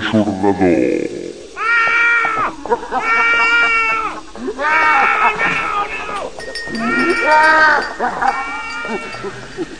churnador. Ah!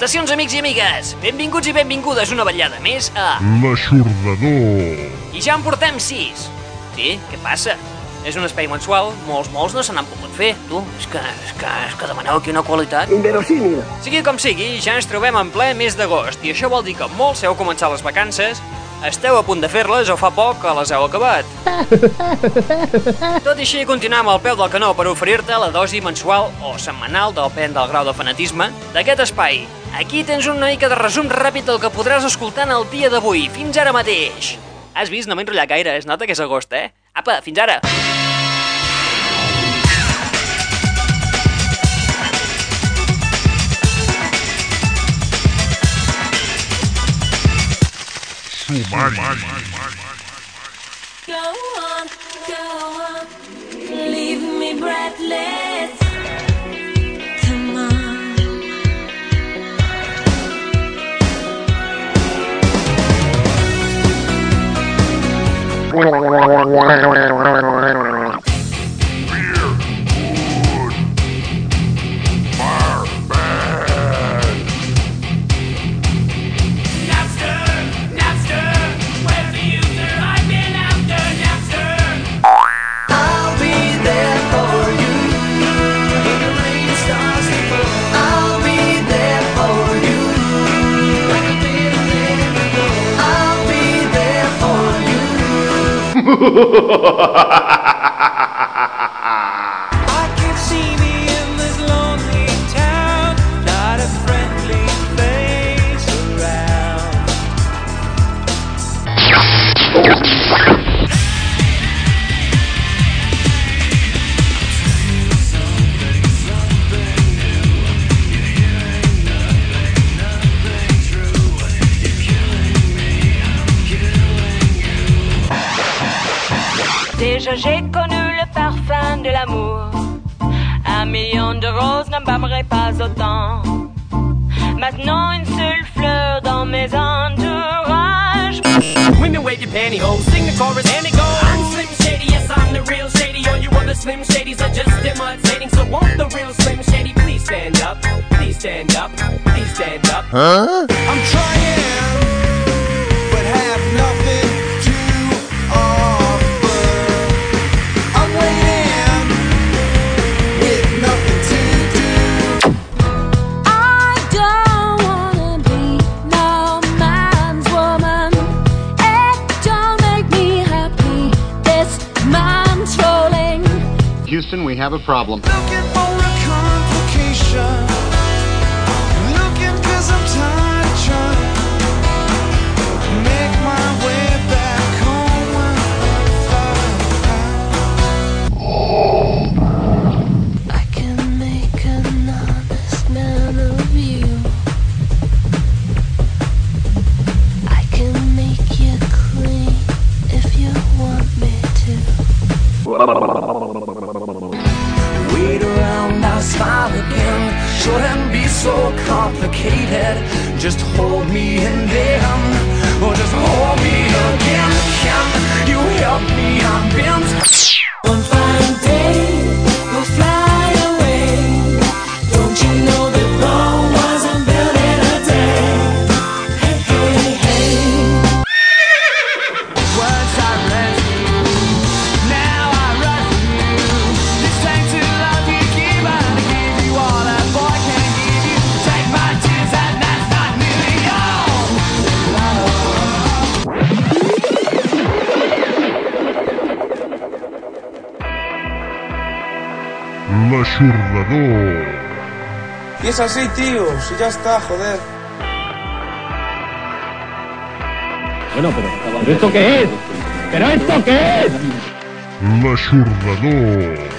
Salutacions, amics i amigues! Benvinguts i benvingudes una vetllada més a... L'aixordador. I ja en portem sis! Sí, què passa? És un espai mensual, molts, molts no se n'han pogut fer. Tu, és que, és que, és que demaneu aquí una qualitat. Inverosímil. Sigui com sigui, ja ens trobem en ple mes d'agost i això vol dir que molts heu començat les vacances, esteu a punt de fer-les o fa poc que les heu acabat. Tot i així, continuem al peu del canó per oferir-te la dosi mensual o setmanal, depèn del grau de fanatisme, d'aquest espai. Aquí tens una mica de resum ràpid del que podràs escoltar en el dia d'avui, fins ara mateix. Has vist? No m'he enrotllat gaire, es nota que és agost, eh? Apa, fins ara! Sumari. Go on, go on, leave me breathless. Gracias. ¡Hijo! Un million de roses n'embâmerait pas autant. Maintenant une seule fleur dans mes entourages. Women wave your pantyhose, sing the chorus and it goes. I'm Slim Shady, yes I'm the real Shady. All you other Slim Shadys are just imitating. So won't the real Slim Shady please stand up? Please stand up. Please stand up. Huh? I'm trying, Houston, we have a problem. Es así, tío. Si ya está, joder. Bueno, pero, ¿pero esto qué es? ¿Pero esto qué es? L'aixordador.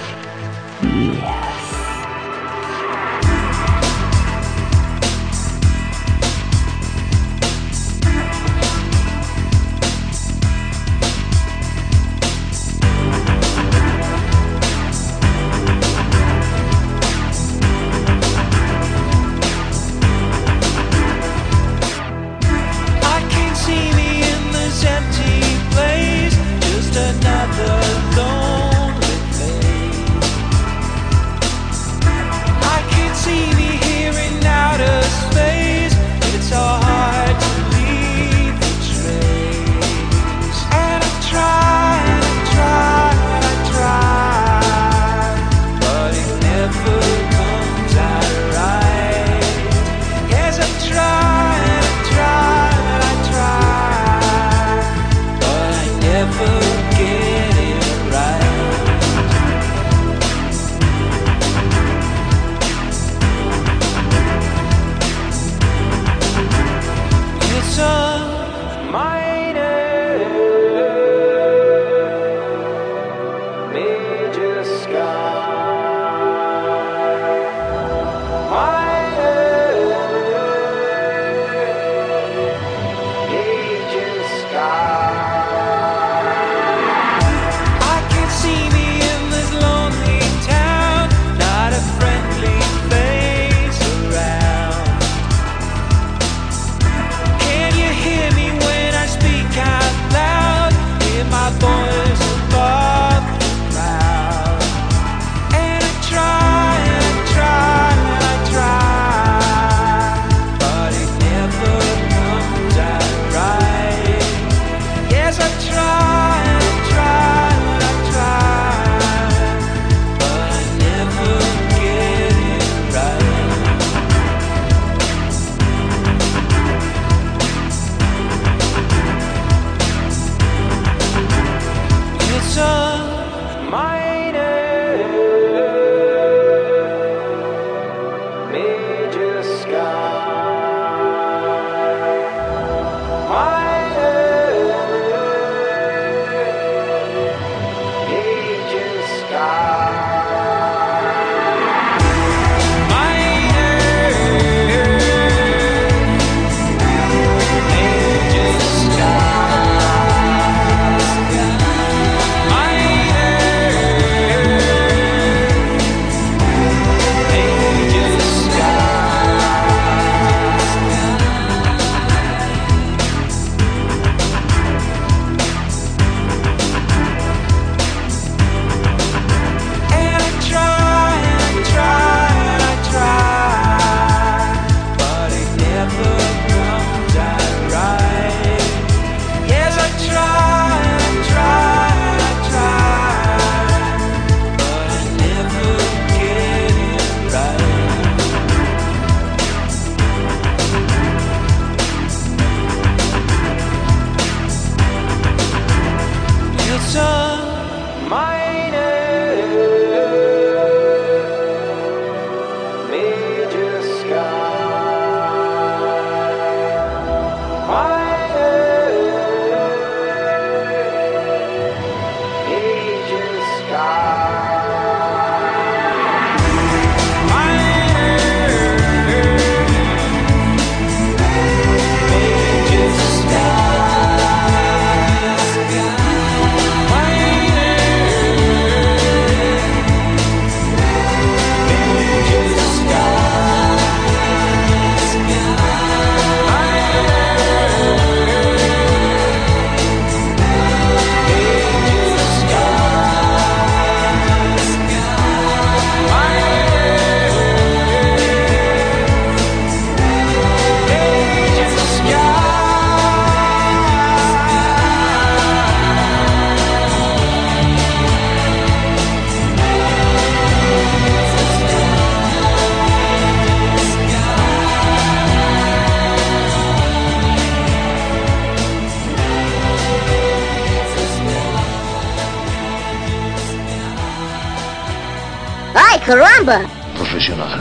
Caramba! Profesional.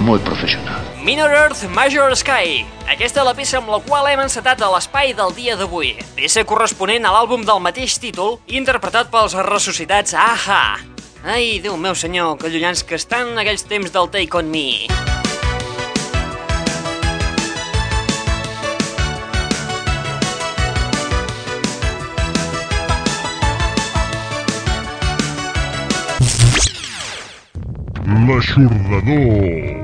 Muy profesional. Minor Earth Major Sky. Aquesta és la peça amb la qual hem encetat a l'espai del dia d'avui. Peça corresponent a l'àlbum del mateix títol, interpretat pels ressuscitats AHA. Ai, Déu meu senyor, que llunyans que estan aquells temps del Take On Me. L'aixordador.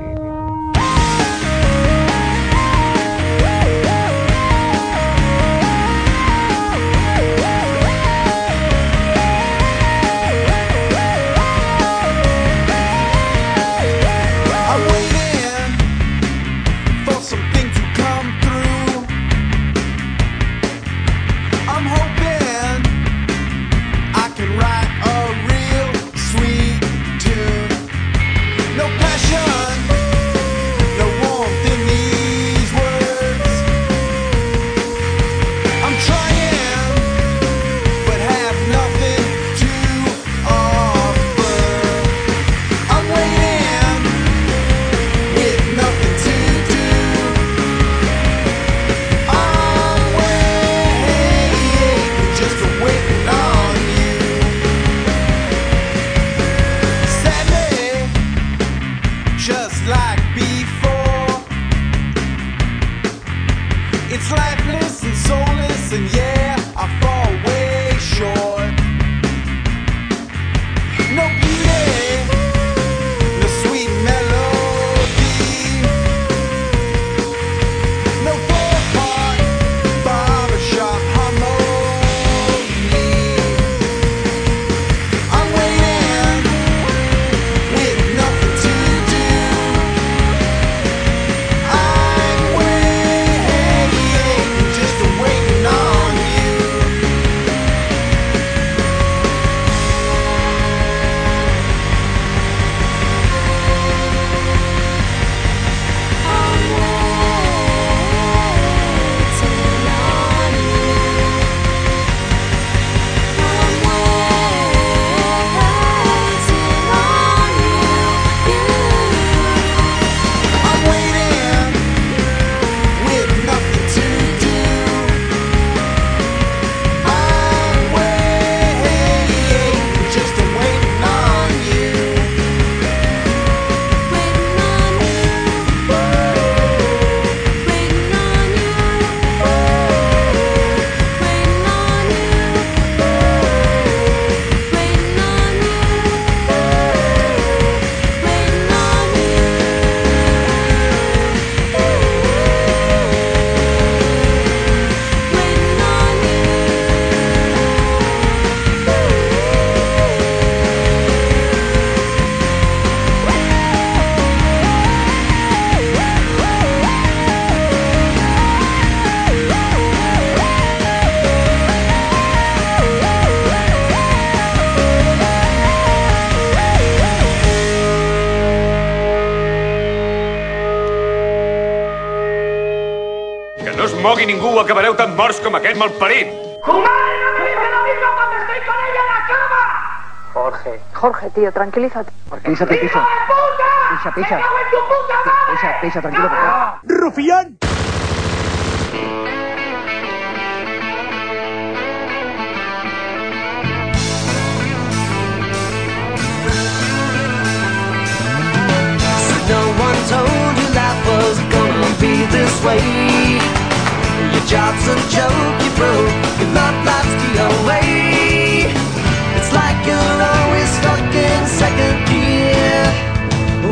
Morts com aquest malparit. Jorge, Jorge, tío, tranquilízate. Tranquilízate, Pisa. Pisa, pisa. Pisa, pisa, tranquilo, por favor. ¡Rufián! No one told you life was gonna be this way. Job's a joke, you broke. Love life's the away. It's like you're always stuck in second gear.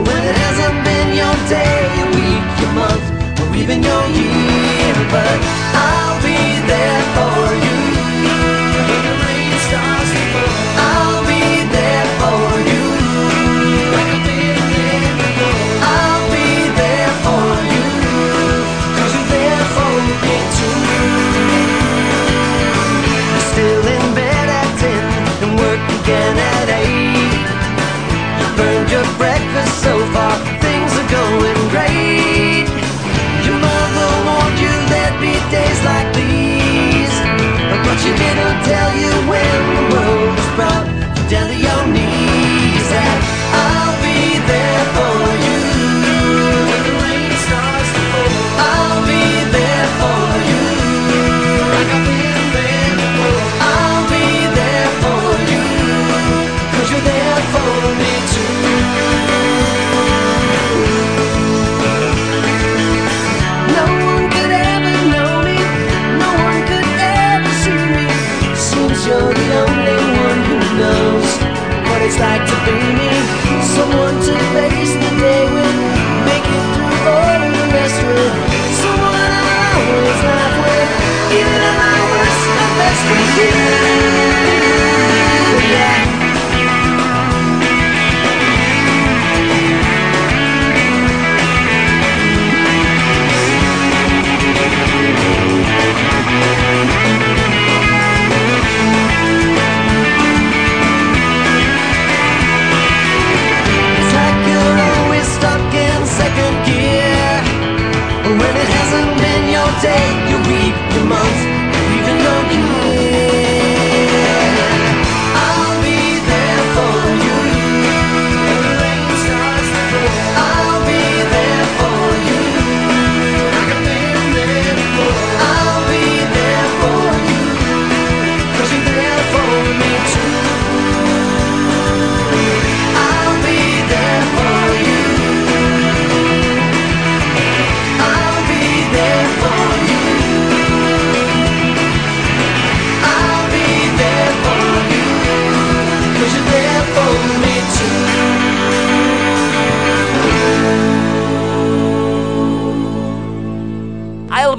When it hasn't been your day, your week, your month, or even your year. But I'll be there for you.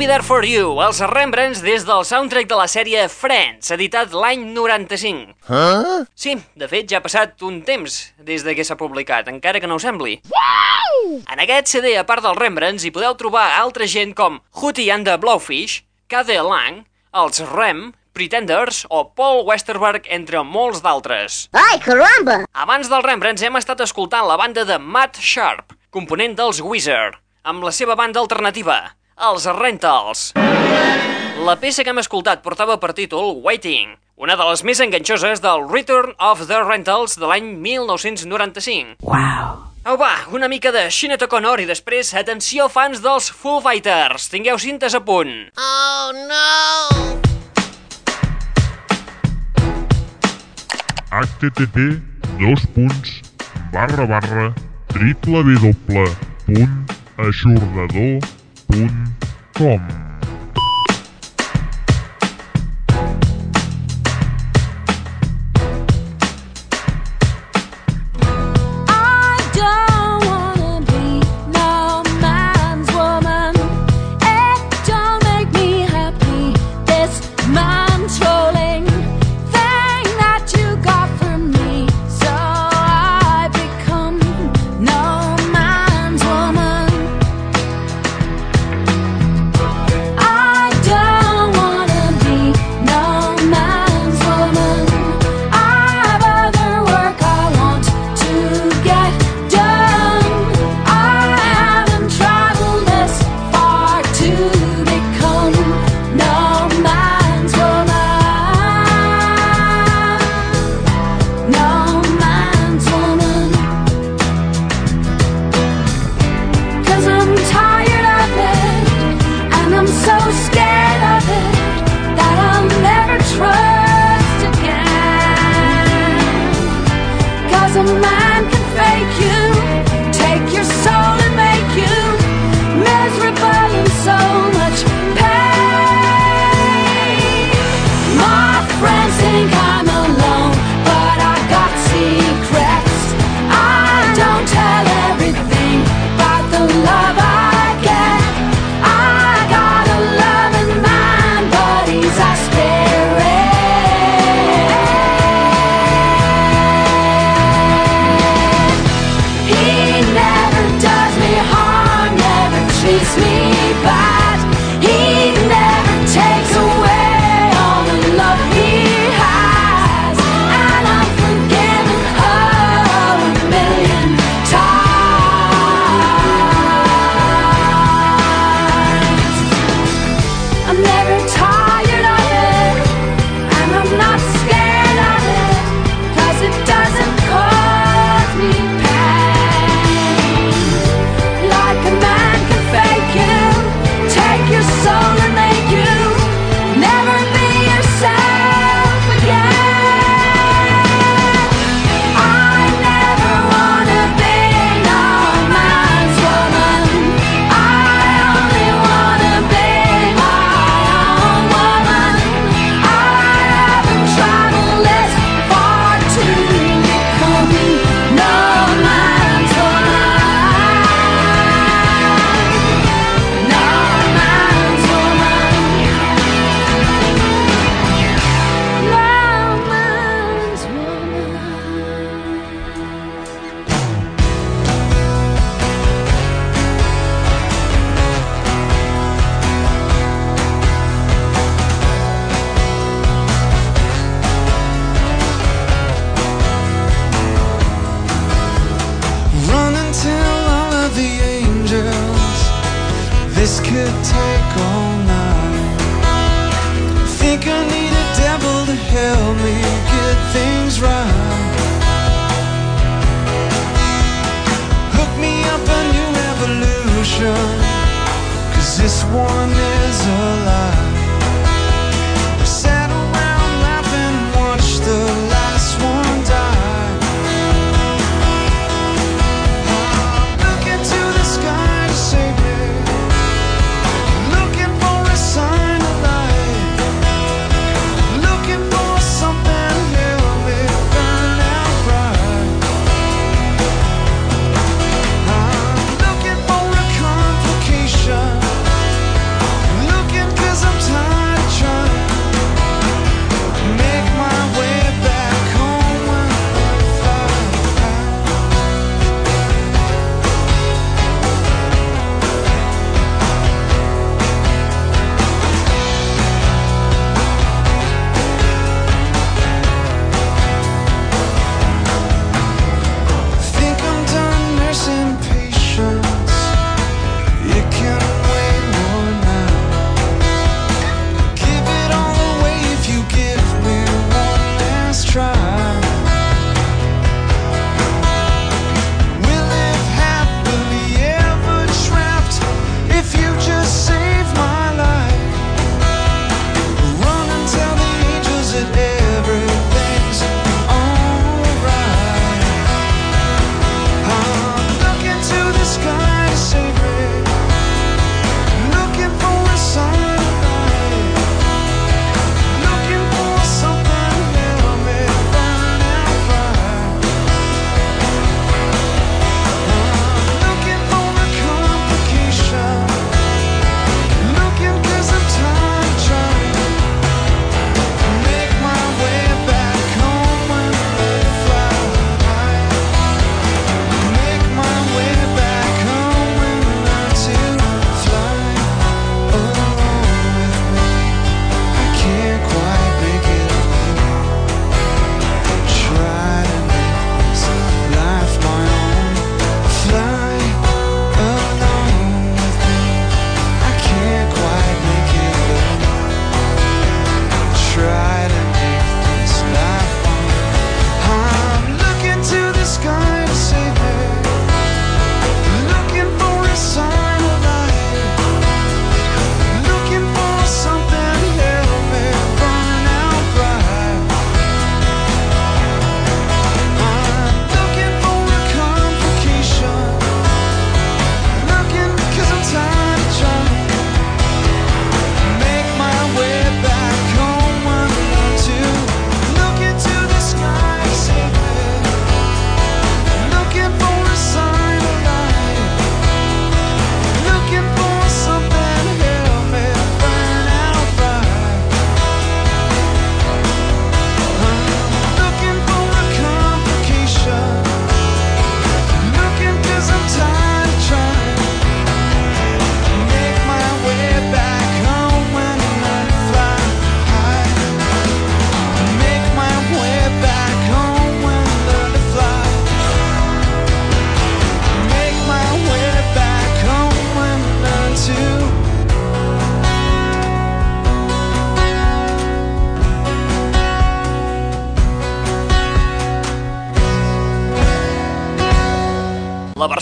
There For You, els Rembrandts des del soundtrack de la sèrie Friends, editat l'any 95. Huh? Sí, de fet ja ha passat un temps des de que s'ha publicat, encara que no ho sembli. En aquest CD, a part dels Rembrandts, hi podeu trobar altra gent com Hootie and the Blowfish, K.D. Lang, els Rem, Pretenders o Paul Westerberg, entre molts d'altres. Ai, caramba! Abans dels Rembrandts hem estat escoltant la banda de Matt Sharp, component dels Wizard, amb la seva banda alternativa, els Rentals. La peça que hem escoltat portava per títol Waiting, una de les més enganxoses del Return of the Rentals de l'any 1995. Wow. Au va, una mica de Sinead O'Connor i després, atenció fans dels Foo Fighters, tingueu cintes a punt. Oh, no! http dos punts barra barra triple Bonn.com this one is a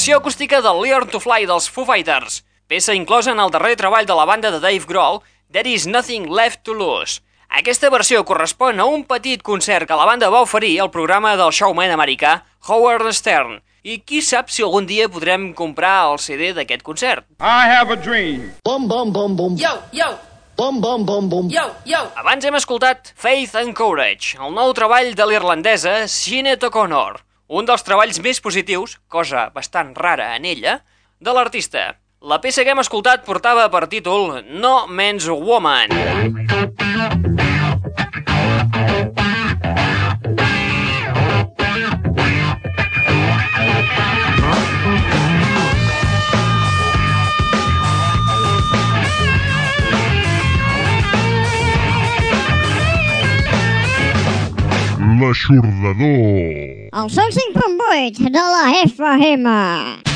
versió acústica del Learn to Fly dels Foo Fighters, peça inclosa en el darrer treball de la banda de Dave Grohl, There is Nothing Left to Lose. Aquesta versió correspon a un petit concert que la banda va oferir al programa del showman americà Howard Stern, i qui sap si algun dia podrem comprar el CD d'aquest concert. I have a dream. Bum, bum, bum, bum. Yo, yo. Bum, bum, bum, bum. Yo, yo. Abans hem escoltat Faith and Courage, el nou treball de l'irlandesa Sinead O'Connor. Un dels treballs més positius, cosa bastant rara en ella, de l'artista. La peça que hem escoltat portava per títol No Man's Woman. l'aixordador. El 105.8 de la FM.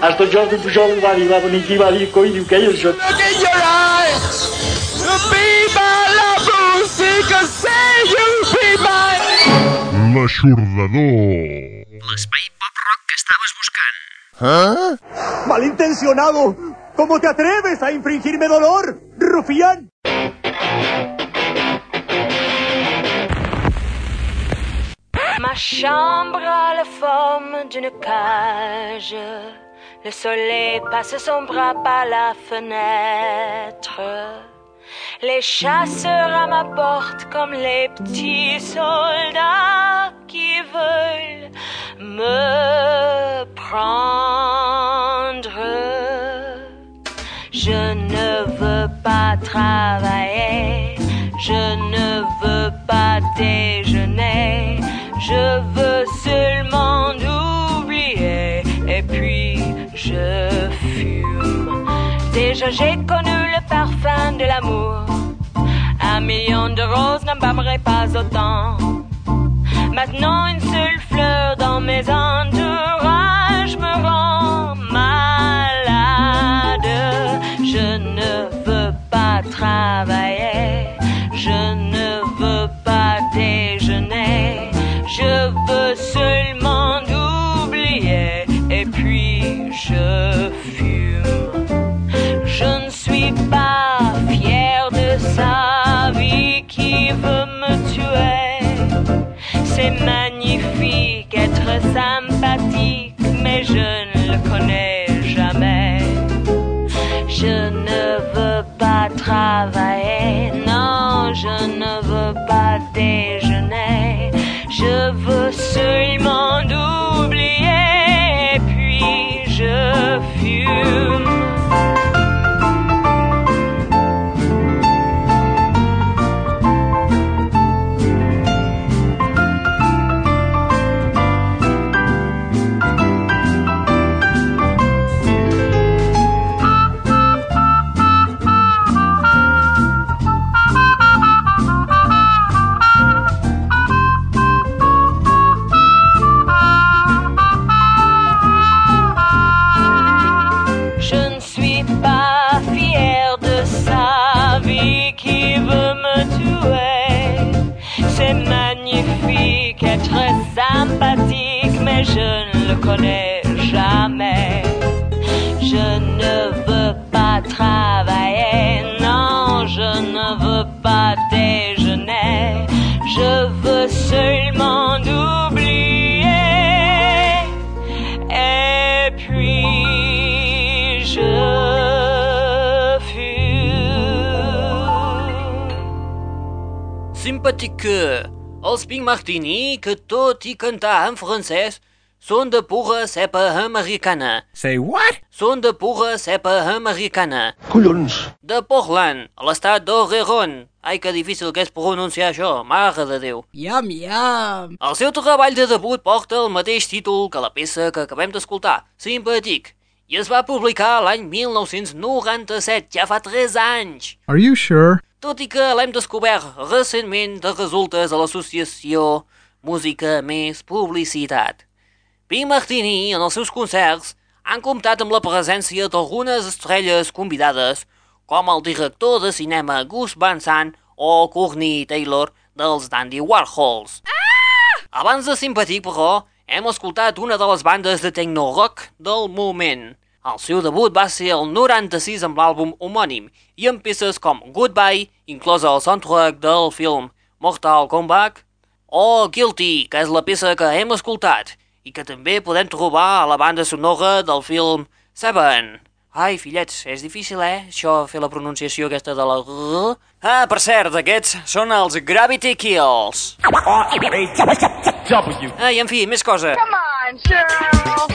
Аз то Джордан пожалуй вали, лаба не ги вали, кой ни укея, защото... Look in be my love, música, say you be my... L'aixordador. L'espai pop-rock que estaves buscant. ¿Eh? Malintencionado, ¿cómo te atreves a infringirme dolor, rufián? Ma chambre a la forme d'une cage. Le soleil passe son bras par la fenêtre. Les chasseurs à ma porte comme les petits soldats qui veulent me prendre. Je ne veux pas travailler, je ne veux pas déjeuner, je veux seulement oublier et puis je fume. Déjà j'ai connu le parfum de l'amour, un million de roses n'embâmerait pas autant. Maintenant une seule fleur dans mes entourages me rend malade. Je ne veux pas travailler, je ne veux pas déjeuner, je veux seulement oublier et puis je fume. Je ne suis pas fière de sa vie qui veut me tuer. C'est magnifique être sympathique, mais je ne le connais jamais. Je ne veux pas travailler, non, je ne veux pas déjeuner. Je veux els Pink Martini, que tot i cantar en francès, són de pura cepa americana. Say what? Són de pura cepa americana. Collons. De Portland, a l'estat d'Oregon. Ai, que difícil que és pronunciar això, mare de Déu. Yum, yum. El seu treball de debut porta el mateix títol que la peça que acabem d'escoltar, Simpàtic, i es va publicar l'any 1997, ja fa 3 anys. Are you sure? Tot i que l'hem descobert recentment de resultes a l'associació Música més Publicitat. Pink Martini, en els seus concerts, han comptat amb la presència d'algunes estrelles convidades, com el director de cinema Gus Van Sant o Courtney Taylor dels Dandy Warhols. Ah! Abans de Simpatic, però, hem escoltat una de les bandes de techno-rock del moment. El seu debut va ser el 96 amb l'àlbum homònim i amb peces com Goodbye, inclosa el soundtrack del film Mortal Kombat, o Guilty, que és la peça que hem escoltat i que també podem trobar a la banda sonora del film Seven. Ai, fillets, és difícil, eh, això, fer la pronunciació aquesta de la... R. Ah, per cert, aquests són els Gravity Kills. Ah, i en fi, més cosa. Come on, Cheryl.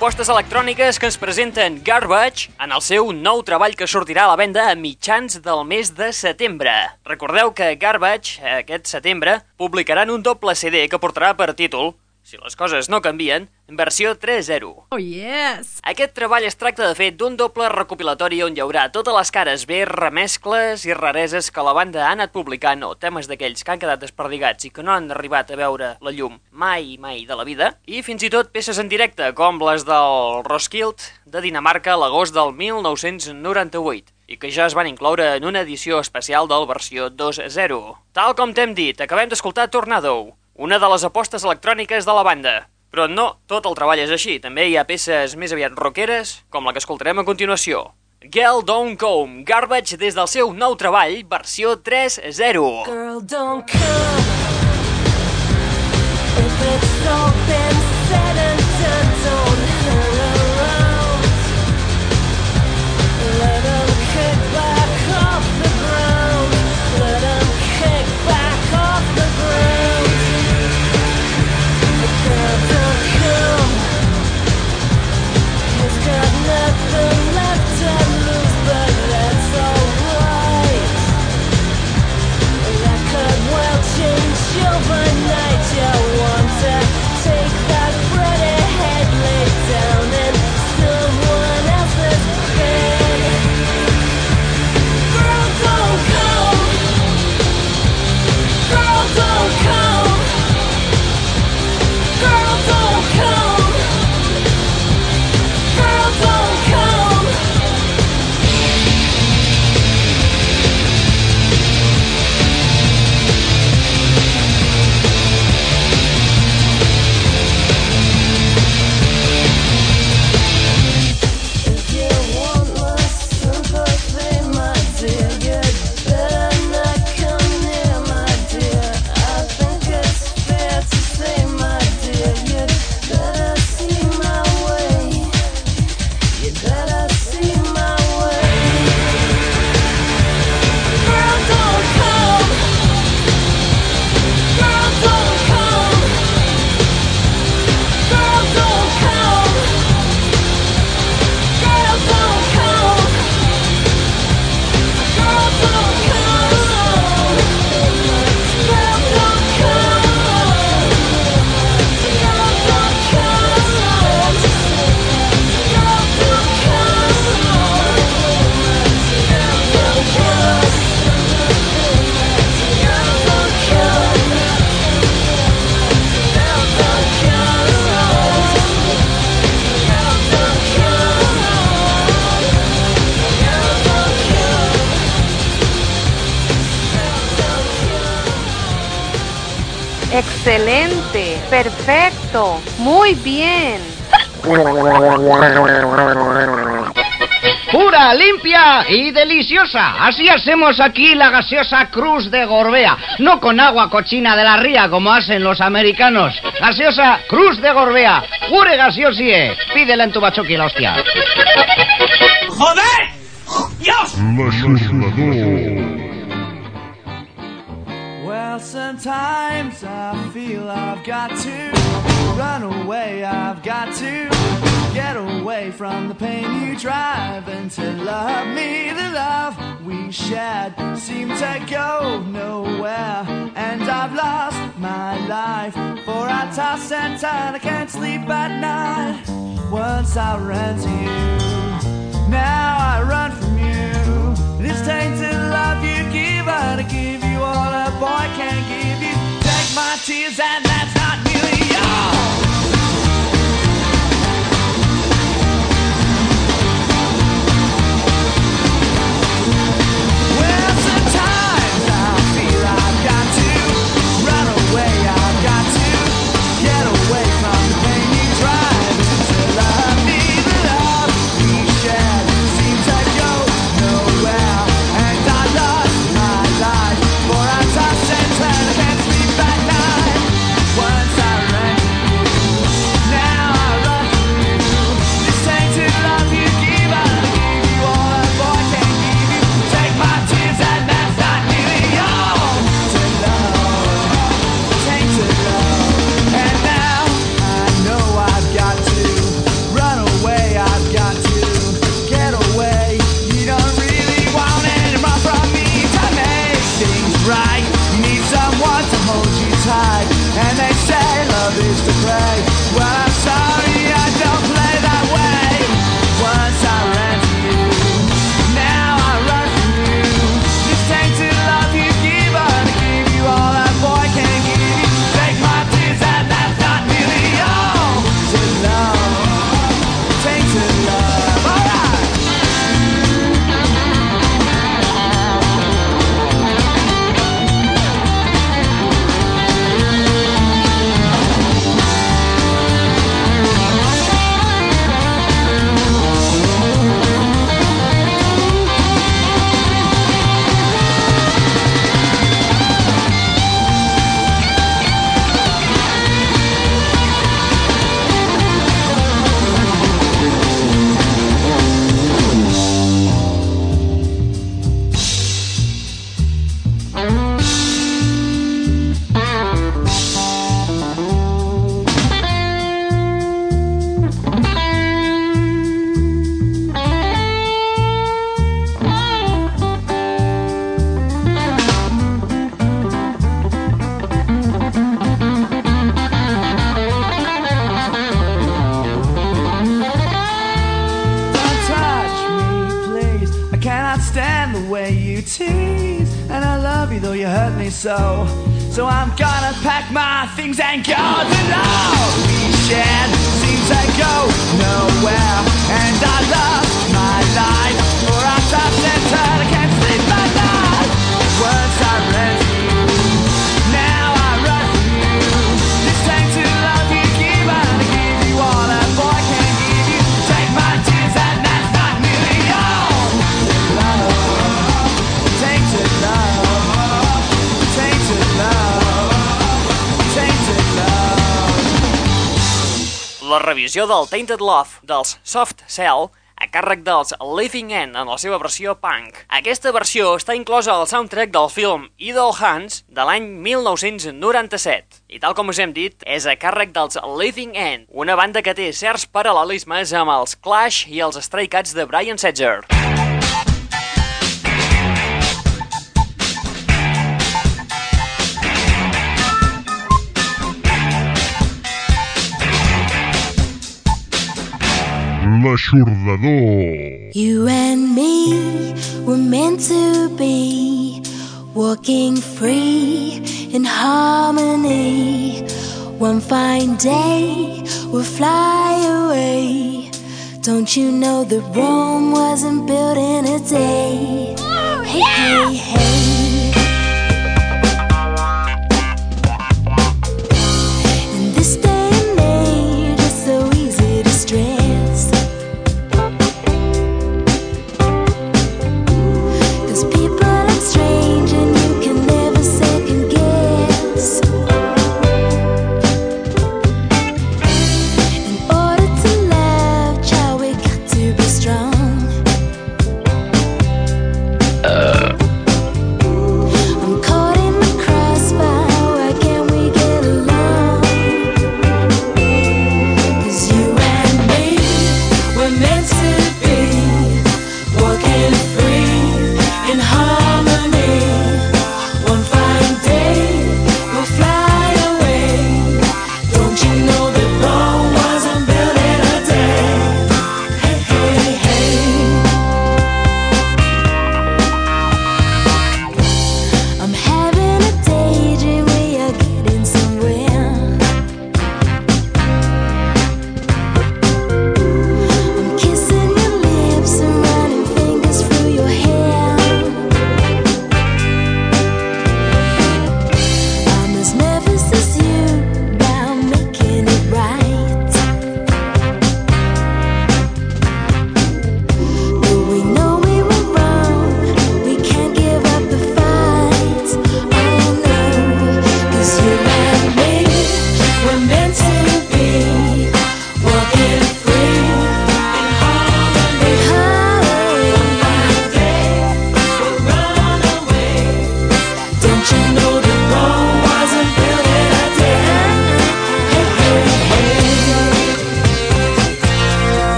Propostes electròniques que ens presenten Garbage en el seu nou treball que sortirà a la venda a mitjans del mes de setembre. Recordeu que Garbage, aquest setembre, publicaran un doble CD que portarà per títol si les coses no canvien, en versió 3.0. Oh, yes! Aquest treball es tracta de fet d'un doble recopilatori on hi haurà totes les cares bé, remescles i rareses que la banda ha anat publicant o temes d'aquells que han quedat desperdigats i que no han arribat a veure la llum mai, mai de la vida, i fins i tot peces en directe, com les del Roskilde de Dinamarca l'agost del 1998 i que ja es van incloure en una edició especial del versió 2.0. Tal com t'hem dit, acabem d'escoltar Tornado, una de les apostes electròniques de la banda. Però no tot el treball és així, també hi ha peces més aviat rockeres, com la que escoltarem a continuació. Girl Don't Come, Garbage des del seu nou treball, versió 3.0. Girl, don't come If it's all been Pura, limpia y deliciosa. Así hacemos aquí la gaseosa Cruz de Gorbea. No con agua cochina de la ría como hacen los americanos. Gaseosa Cruz de Gorbea. Pure gaseosie. Pídela en tu bachoqui la hostia. ¡Joder! ¡Dios! Well, sometimes I feel I've got to run away, I've got to get away from the pain you drive and to love me. The love we shared seemed to go nowhere, and I've lost my life. For I toss and turn, I can't sleep at night. Once I ran to you, now I run from you. This tainted love you give, I give you all a boy can't give you. Take my tears, and that's not revisió del Tainted Love dels Soft Cell a càrrec dels Living End en la seva versió punk. Aquesta versió està inclosa al soundtrack del film Idle Hands de l'any 1997. I tal com us hem dit, és a càrrec dels Living End, una banda que té certs paral·lelismes amb els Clash i els Stray Cats de Brian Setzer. L'aixordador. You and me were meant to be walking free in harmony. One fine day we'll fly away. Don't you know that Rome wasn't built in a day? Oh, hey, hey, hey.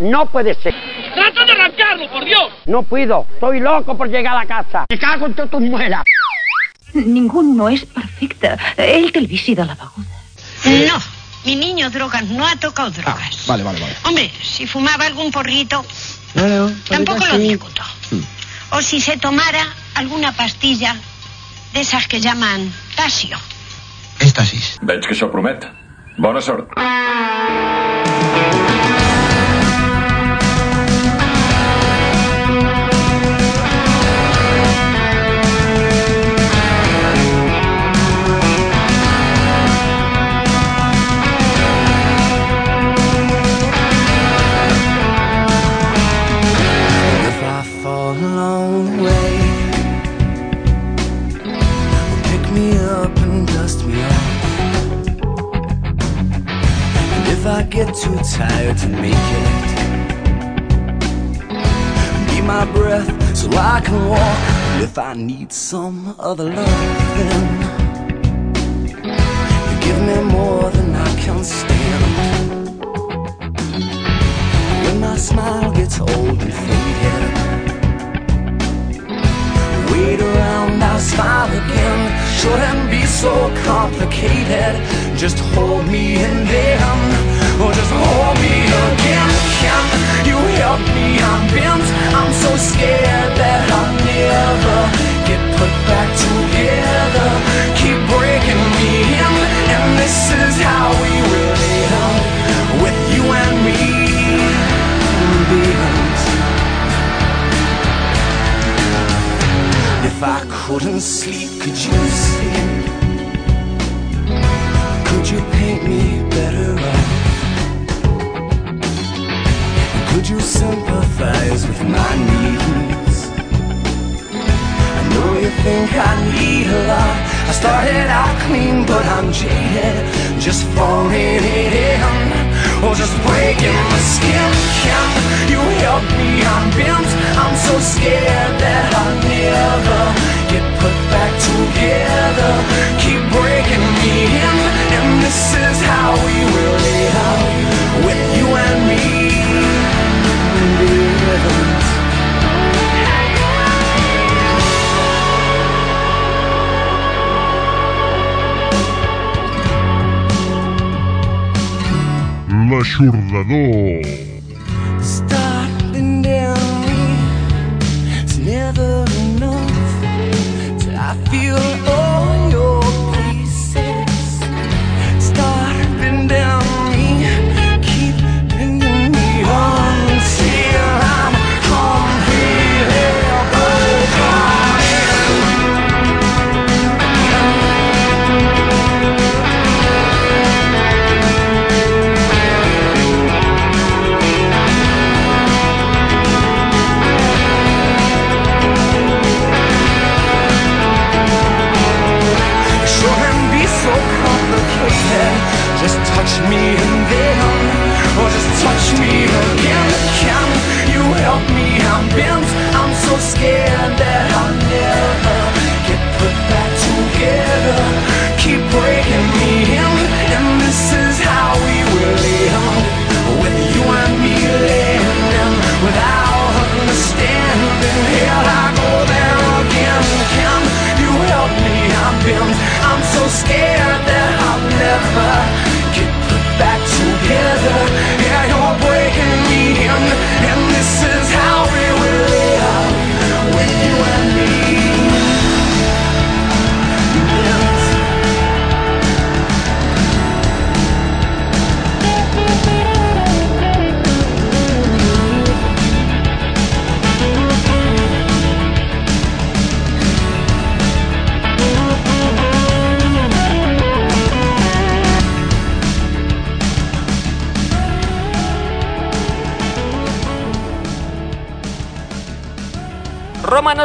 No puede ser. Trata de arrancarlo, por Dios. No puedo. Estoy loco por llegar a la casa. Me cago en todas tus muelas. Ninguno. Ell té el vici de la beguda. No, mi niño drogas no ha tocado drogas. Vale, vale, vale. Hombre, si fumaba algún porrito, tampoco lo discuto. O si se tomara alguna pastilla de esas que llaman tasio. Èxtasis. Veig que això promet. Bona sort. Long way, pick me up and dust me off. And if I get too tired to make it, be my breath so I can walk. And if I need some other love, then you give me more than I can stand. When my smile gets old and faded Around, I'll smile again. Shouldn't be so complicated. Just hold me and then Or oh, just hold me again. Can you help me? I'm bent. I'm so scared that I'll never Get put back together. Keep breaking me in And this is how couldn't sleep, could you sleep? Could you paint me better up? Could you sympathize with my needs? I know you think I need a lot. I started out clean, but I'm jaded. Just falling in. Or just breaking my skin. Can you help me? I'm bent. I'm so scared that I'll never get put back together. Keep breaking me in, and this is how we will live with you L'aixordador. Starting down me It's never enough I feel all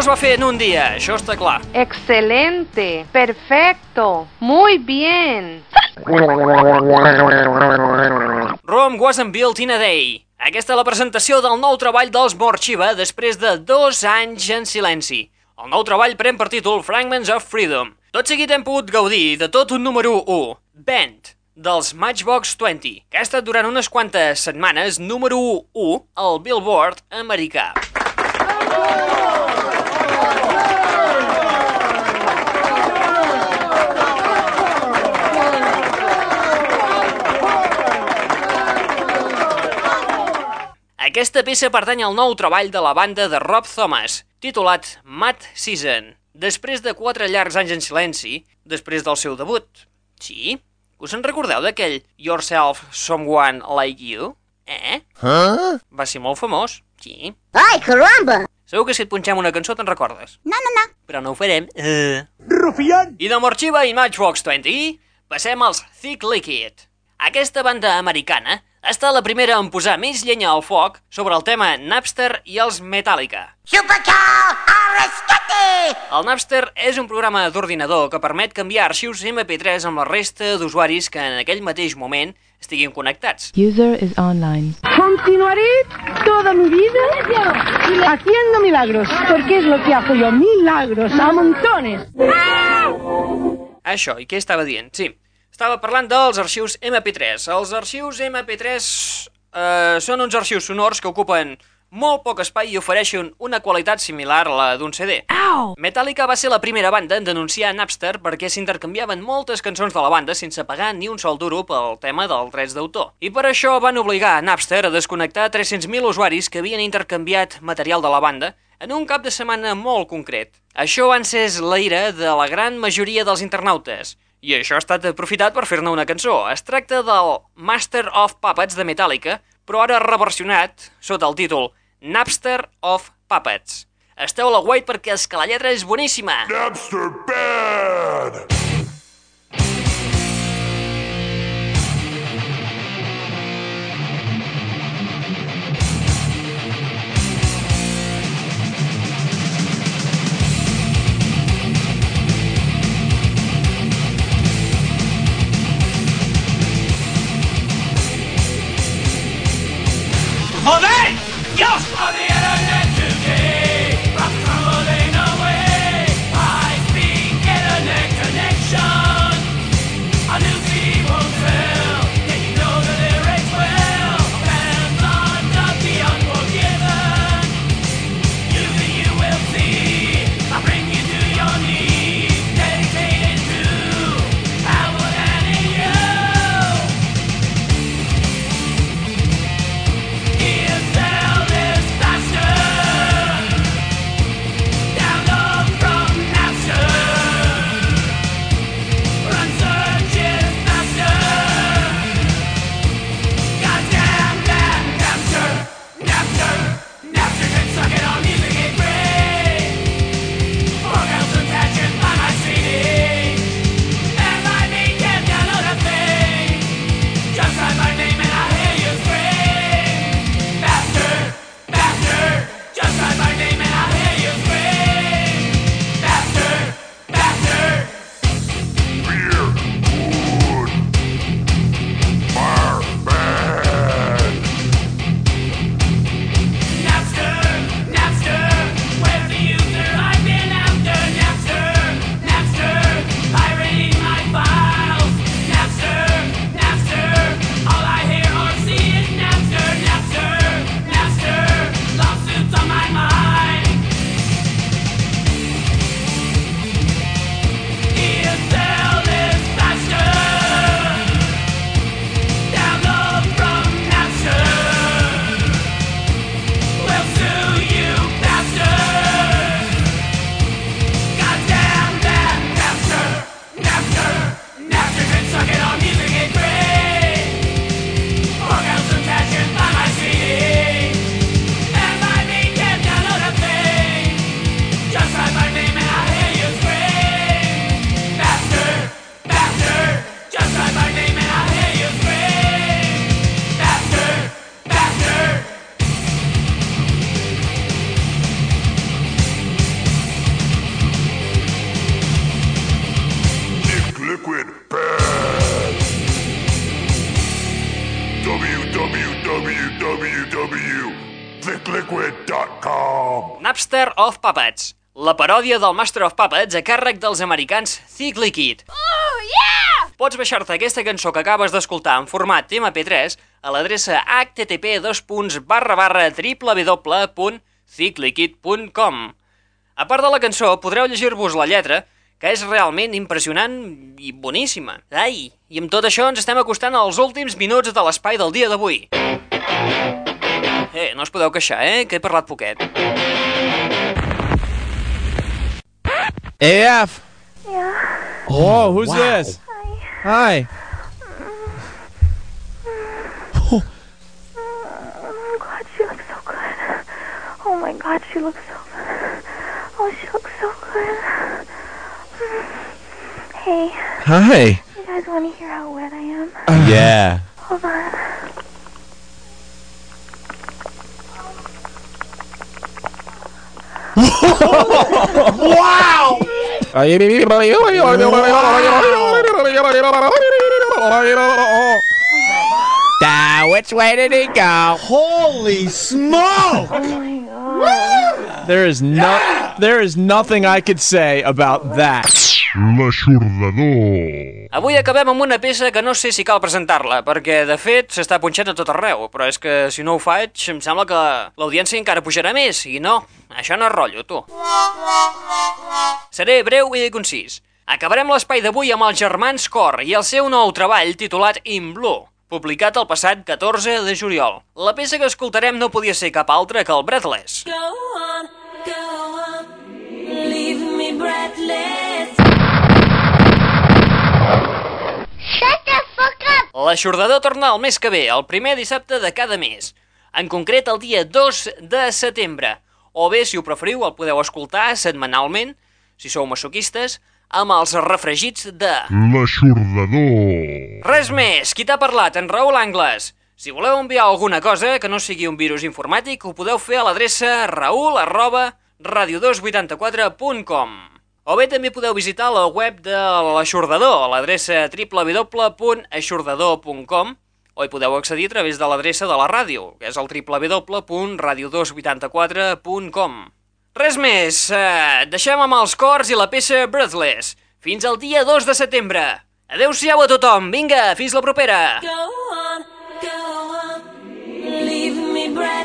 es va fer en un dia, això està clar. Excelente, perfecto, muy bien. Rome wasn't built in a day. Aquesta és la presentació del nou treball dels Morxiva després de dos anys en silenci. El nou treball pren per títol Fragments of Freedom. Tot seguit hem pogut gaudir de tot un número 1, Bent, dels Matchbox 20, que ha estat durant unes quantes setmanes número 1 al Billboard americà. Aquesta peça pertany al nou treball de la banda de Rob Thomas, titulat Mad Season, després de quatre llargs anys en silenci, després del seu debut. Sí? Us en recordeu d'aquell Yourself Someone Like You? Eh? Huh? Va ser molt famós. Sí. Ai, caramba! Segur que si et punxem una cançó te'n recordes. No, no, no. Però no ho farem. Uh. Rufián! I de Morxiva i Matchbox 20 passem als Thick Liquid. Aquesta banda americana ha estat la primera en posar més llenya al foc sobre el tema Napster i els Metallica. Supercar, arrestate! El Napster és un programa d'ordinador que permet canviar arxius MP3 amb la resta d'usuaris que en aquell mateix moment estiguin connectats. User is online. Continuaré toda mi vida haciendo milagros, porque es lo que hago yo, milagros a montones. Això, i què estava dient? Sí, estava parlant dels arxius MP3. Els arxius MP3 eh, són uns arxius sonors que ocupen molt poc espai i ofereixen una qualitat similar a la d'un CD. Au! Metallica va ser la primera banda en denunciar Napster perquè s'intercanviaven moltes cançons de la banda sense pagar ni un sol duro pel tema dels drets d'autor. I per això van obligar a Napster a desconnectar 300.000 usuaris que havien intercanviat material de la banda en un cap de setmana molt concret. Això va encès la ira de la gran majoria dels internautes, i això ha estat aprofitat per fer-ne una cançó. Es tracta del Master of Puppets de Metallica, però ara reversionat sota el títol Napster of Puppets. Esteu a la guait perquè és que la lletra és boníssima. Napster bad! Yo! Of Puppets, la paròdia del Master of Puppets a càrrec dels americans Thick Liquid. Oh, yeah! Pots baixar-te aquesta cançó que acabes d'escoltar en format MP3 a l'adreça http www.cicliquid.com. A part de la cançó, podreu llegir-vos la lletra, que és realment impressionant i boníssima. Ai, i amb tot això ens estem acostant als últims minuts de l'espai del dia d'avui. Eh, no us podeu queixar, eh, que he parlat poquet. AF. Yeah. Whoa, who's Wow. this? Hi. Hi. Oh God, she looks so good. Oh my God, she looks so good. Oh, she looks so good. Hey, Hi. you guys want to hear how wet I am? yeah. Hold on. wow! Now, which way did he go? Holy smoke! Oh there is no, there is nothing I could say about that. L'aixordador. Avui acabem amb una peça que no sé si cal presentar-la, perquè, de fet, s'està punxant a tot arreu, però és que si no ho faig, em sembla que l'audiència encara pujarà més, i no, això no és rotllo, tu. Seré breu i concís. Acabarem l'espai d'avui amb els germans Cor i el seu nou treball titulat In Blue, publicat el passat 14 de juliol. La peça que escoltarem no podia ser cap altra que el Breathless. Go on, go on, leave me breathless. Shut the fuck up! L'aixordador torna el mes que ve, el primer dissabte de cada mes. En concret, el dia 2 de setembre. O bé, si ho preferiu, el podeu escoltar setmanalment, si sou masoquistes, amb els refregits de... L'aixordador. Res més, qui t'ha parlat? En Raül Angles. Si voleu enviar alguna cosa que no sigui un virus informàtic, ho podeu fer a l'adreça raül arroba radio284.com o bé també podeu visitar la web de l'Aixordador, a l'adreça www.aixordador.com o hi podeu accedir a través de l'adreça de la ràdio, que és el www.radio284.com Res més, eh, deixem amb els cors i la peça Breathless. Fins al dia 2 de setembre. Adeu-siau a tothom, vinga, fins la propera! Go on, go on, leave me breathless.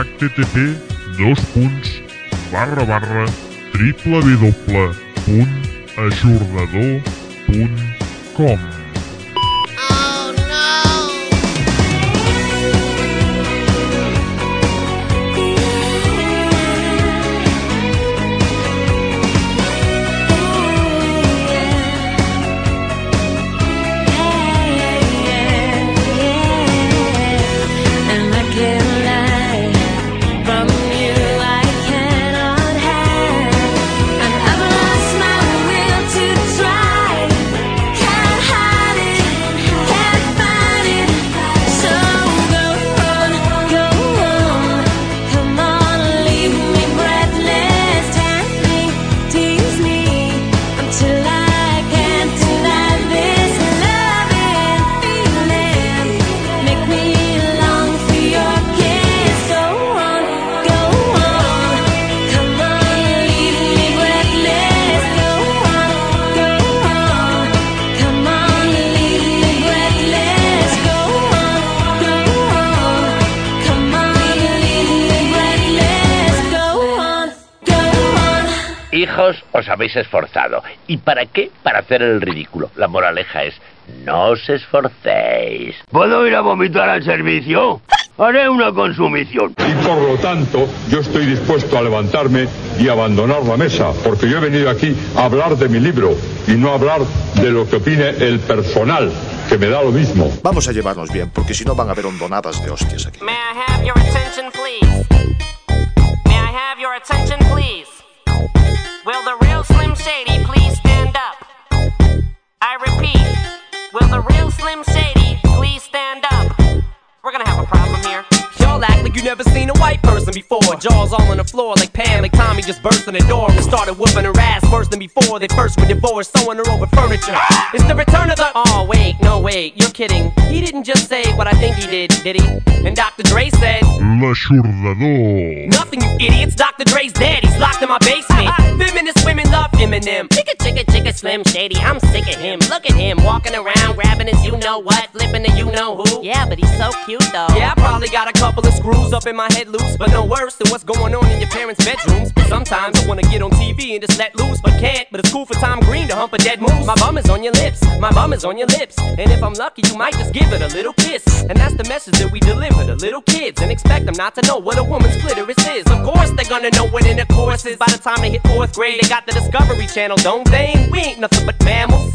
Http dos punts barra barra www.aixordador.com habéis esforzado. ¿Y para qué? Para hacer el ridículo. La moraleja es, no os esforcéis. ¿Puedo ir a vomitar al servicio? Haré una consumición. Y por lo tanto, yo estoy dispuesto a levantarme y abandonar la mesa, porque yo he venido aquí a hablar de mi libro y no a hablar de lo que opine el personal, que me da lo mismo. Vamos a llevarnos bien, porque si no van a haber hondonadas de hostias aquí. May I have your attention, please? May I have your attention, please? Will the real Slim Shady please stand up? I repeat, will the real Slim Shady please stand up? We're gonna have a problem here. Y'all like you never seen a white person before. Jaws all on the floor like Pam, like Tommy just burst in the door and started whooping her ass worse than before. They first were divorced, sewing her over furniture. It's the return of the. Oh, wait, no, wait, you're kidding. He didn't just say what I think he did, did he? And Dr. Dre said, L'aixordador. Nothing, you idiots. Dr. Dre's dead. He's locked in my basement. Feminist women love Eminem. Chicka, chicka, chicka, Slim Shady. I'm sick of him. Look at him walking around, grabbing his you know what, flipping the you know who. Yeah, but he's so cute though. Yeah, I probably got a couple of screws up in my head loose, but no worse than what's going on in your parents' bedrooms. Sometimes I wanna get on TV and just let loose, but can't. But it's cool for Tom Green to hump a dead moose. My bum is on your lips, my bum is on your lips, and if I'm lucky, you might just give it a little kiss. And that's the message that we deliver to little kids, and expect them not to know what a woman's clitoris is. Of course, they're gonna know what intercourse is by the time they hit fourth grade. They got the Discovery Channel, don't they? We ain't nothing but mammals.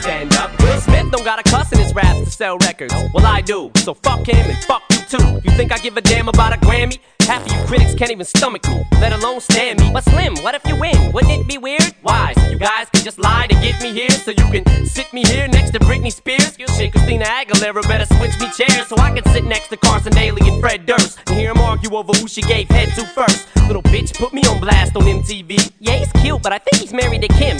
stand up. Will Smith don't got a cuss in his raps to sell records. Well, I do. So fuck him and fuck you too. You think I give a damn about a Grammy? Half of you critics can't even stomach me, let alone stand me. But Slim, what if you win? Wouldn't it be weird? Why? So you guys can just lie to get me here, so you can sit me here next to Britney Spears. You shit, Christina Aguilera better switch me chairs so I can sit next to Carson Daly and Fred Durst and hear them argue over who she gave head to first. Little bitch put me on blast on MTV. Yeah, he's cute, but I think he's married to Kim.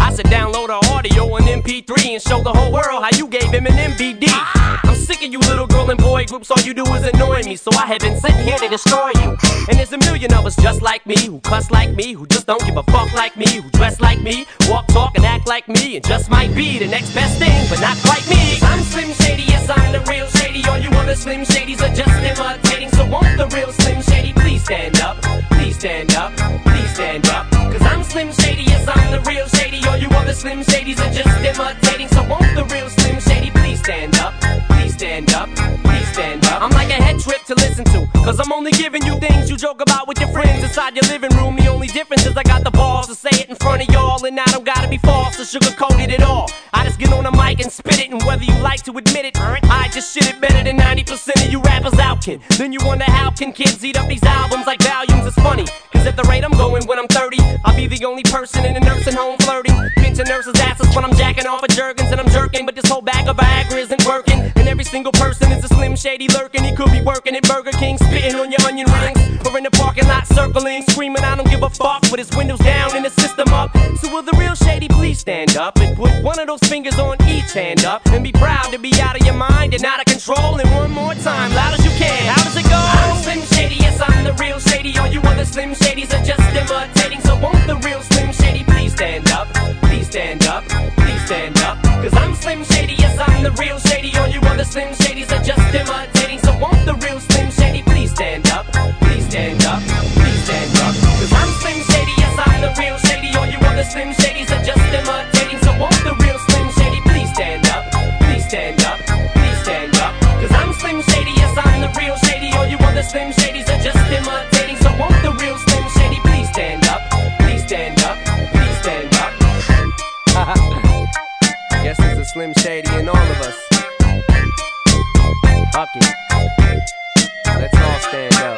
I should download her audio on MP3 and show the whole world how you gave him an MVD. I'm sick of you little girl and boy groups, all you do is annoy me, so I have been sitting here to destroy you. And there's a million of us just like me, who cuss like me, who just don't give a fuck like me, who dress like me, walk, talk, and act like me, and just might be the next best thing, but not quite me. I'm Slim Shady, yes, I'm the real Shady. All you other Slim Shadys are just imitating, so won't the real Slim Shady please stand up? Please stand up, please stand up. Cause I'm Slim Shady, yes, I'm the real Shady. All you other Slim Shadys are just imitating, so won't the real Slim Shady please stand up? Please stand up, please stand up. I'm like a head trip to listen to, cause I'm only giving you things you joke about with your friends inside your living room. The only difference is I got the balls to say it in front of y'all, and I don't gotta be false or sugarcoat it at all. I just get on the mic and spit it, and whether you like to admit it, I just shit it better than 90% of you rappers out, kid. Then you wonder how can kids eat up these albums like volumes? It's funny, cause at the rate I'm going when I'm 30, I'll be the only person in a nursing home flirting. Pinching nurses' asses when I'm jacking off of Jergens and I'm jerking, but this whole bag of Viagra isn't working. And every single person is a slim shady lurking. He could be working at Burger King, spitting on your onion rings, or in the parking lot circling, screaming, I don't give a fuck, with his windows down and his system up. So will the real shady please stand up and put one of those fingers on each hand up and be proud to be out of your mind and out of control. And one more time, loud as you the real Slim Shady and all of us. Fuck. Let's all stand up.